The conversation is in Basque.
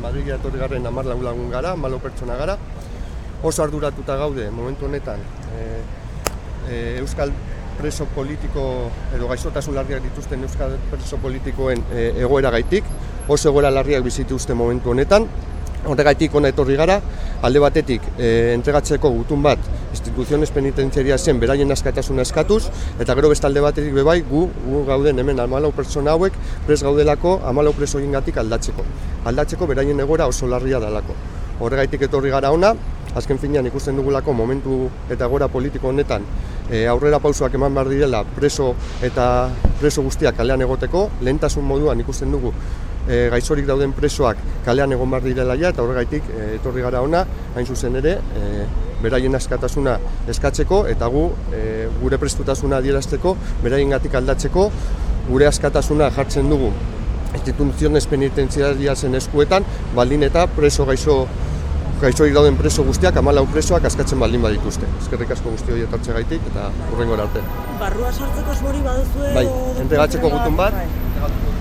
Madrilia etorri garen amar lagun gara, malo pertsona gara. Oso arduratuta gaude momentu honetan e, e, Euskal preso politiko edo gaixotasun larriak dituzten Euskal preso politikoen e, egoera gaitik. Oso egoera larriak bizituzte momentu honetan. Horregaitik ona etorri gara, alde batetik e, entregatzeko gutun bat instituziones penitentziaria zen beraien askatasuna eskatuz, eta gero beste alde batetik bebai gu, gu gauden hemen amalau pertsona hauek pres gaudelako amalau preso gatik aldatzeko. Aldatzeko beraien egora oso larria dalako. Horregaitik etorri gara ona, azken finean ikusten dugulako momentu eta gora politiko honetan e, aurrera pausoak eman behar direla preso eta preso guztiak kalean egoteko, lehentasun moduan ikusten dugu e, gaixorik dauden presoak kalean egon behar direla ja, eta horregaitik e, etorri gara ona, hain zuzen ere, e, beraien askatasuna eskatzeko eta gu e, gure prestutasuna adierazteko, beraien gatik aldatzeko, gure askatasuna jartzen dugu instituzionez penitentziaria zen eskuetan, baldin eta preso gaixo gaixorik dauden preso guztiak, amalau presoak askatzen baldin badituzte. Eskerrik asko guzti hori etortze gaitik eta hurrengo arte. Barrua sartzeko esmori baduzue? Bai, entregatzeko gutun bat, bai.